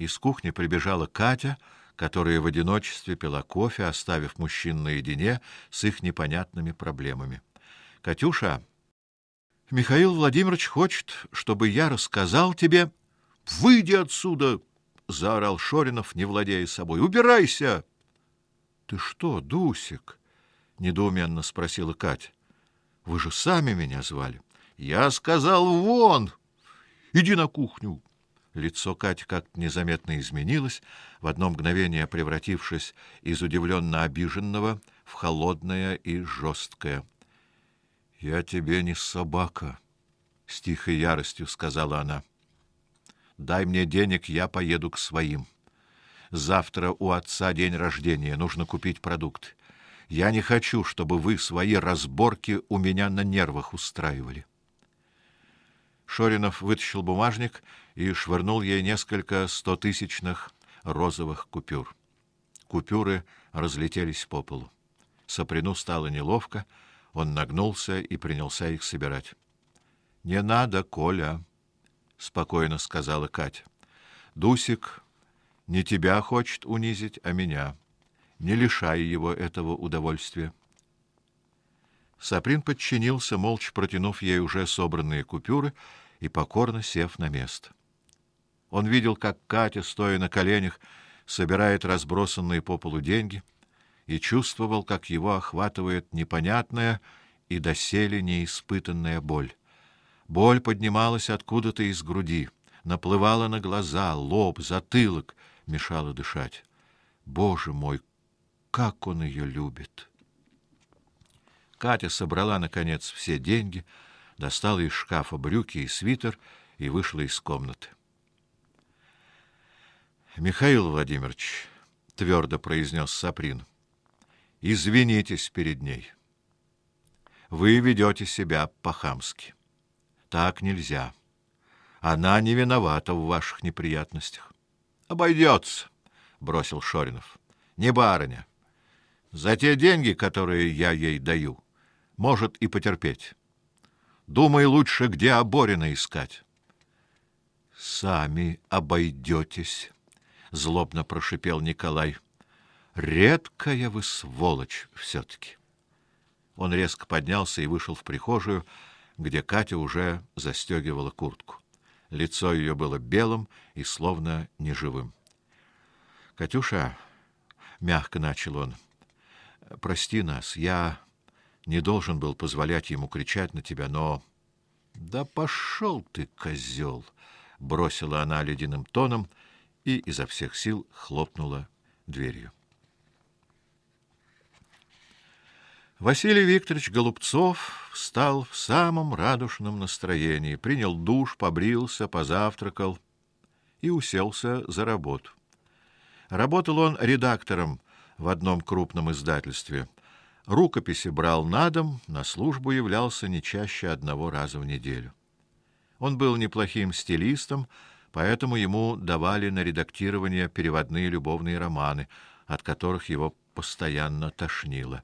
Из кухни прибежала Катя, которая в одиночестве пила кофе, оставив мужчин наедине с их непонятными проблемами. Катюша, Михаил Владимирович хочет, чтобы я рассказал тебе. Выйди отсюда, заорал Шоринов, не владея собой. Убирайся. Ты что, Дусик? недоуменно спросила Катя. Вы же сами меня звали. Я сказал: "Вон! Иди на кухню". Лицо Кати как-то незаметно изменилось, в одно мгновение превратившись из удивленно обиженного в холодное и жесткое. Я тебе не собака, с тихой яростью сказала она. Дай мне денег, я поеду к своим. Завтра у отца день рождения, нужно купить продукты. Я не хочу, чтобы вы свои разборки у меня на нервах устраивали. Шоринов вытащил бумажник и швырнул ей несколько стотысячных розовых купюр. Купюры разлетелись по полу. Соприну стало неловко, он нагнулся и принялся их собирать. Не надо, Коля, спокойно сказала Катя. Дусик не тебя хочет унизить, а меня. Не лишай его этого удовольствия. Саприн подчинился, молча протянув ей уже собранные купюры и покорно сев на место. Он видел, как Катя, стоя на коленях, собирает разбросанные по полу деньги, и чувствовал, как его охватывает непонятная и доселе неиспытанная боль. Боль поднималась откуда-то из груди, наплывала на глаза, лоб, затылок, мешала дышать. Боже мой, как он ее любит. Катя собрала наконец все деньги, достала из шкафа брюки и свитер и вышла из комнаты. Михаил Владимирович твердо произнес Саприн. Извинитесь перед ней. Вы ведете себя по-хамски. Так нельзя. Она не виновата в ваших неприятностях. Обойдется, бросил Шоринов. Не барыня. За те деньги, которые я ей даю, может и потерпеть. Думай лучше, где Оборина искать. Сами обойдетесь, злобно прошипел Николай. Редкая вы сволочь все таки Он резко поднялся и вышел в прихожую, где Катя уже застегивала куртку. Лицо ее было белым и словно неживым. Катюша, мягко начал он. Прости нас, я не должен был позволять ему кричать на тебя, но Да пошел ты, козел! бросила она ледяным тоном и изо всех сил хлопнула дверью. Василий Викторович Голубцов встал в самом радушном настроении, принял душ, побрился, позавтракал и уселся за работу. Работал он редактором в одном крупном издательстве. Рукописи брал на дом, на службу являлся не чаще одного раза в неделю. Он был неплохим стилистом, поэтому ему давали на редактирование переводные любовные романы, от которых его постоянно тошнило.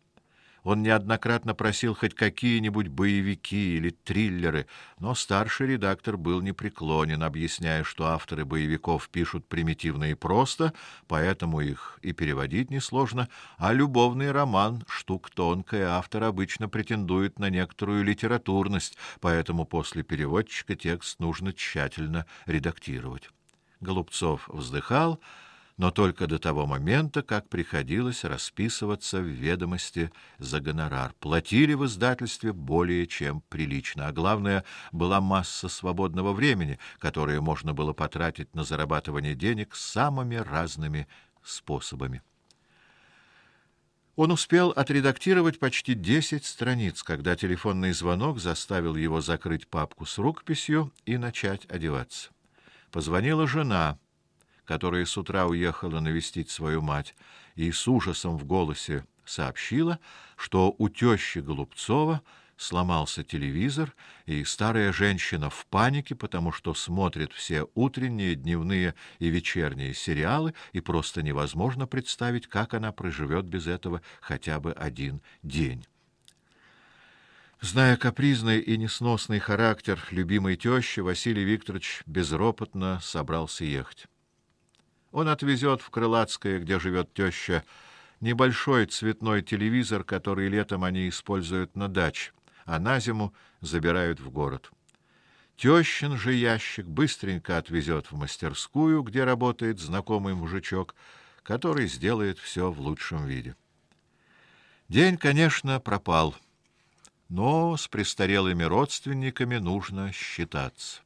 Он неоднократно просил хоть какие-нибудь боевики или триллеры, но старший редактор был непреклонен, объясняя, что авторы боевиков пишут примитивно и просто, поэтому их и переводить несложно, а любовный роман штука тонкая, автор обычно претендует на некоторую литературность, поэтому после переводчика текст нужно тщательно редактировать. Голубцов вздыхал, но только до того момента, как приходилось расписываться в ведомости за гонорар. Платили в издательстве более чем прилично, а главное, была масса свободного времени, которое можно было потратить на зарабатывание денег самыми разными способами. Он успел отредактировать почти десять страниц, когда телефонный звонок заставил его закрыть папку с рукописью и начать одеваться. Позвонила жена которая с утра уехала навестить свою мать, и с ужасом в голосе сообщила, что у тещи Голубцова сломался телевизор, и старая женщина в панике, потому что смотрит все утренние, дневные и вечерние сериалы, и просто невозможно представить, как она проживет без этого хотя бы один день. Зная капризный и несносный характер любимой тещи, Василий Викторович безропотно собрался ехать. Он отвезет в Крылатское, где живет теща, небольшой цветной телевизор, который летом они используют на даче, а на зиму забирают в город. Тещин же ящик быстренько отвезет в мастерскую, где работает знакомый мужичок, который сделает все в лучшем виде. День, конечно, пропал, но с престарелыми родственниками нужно считаться.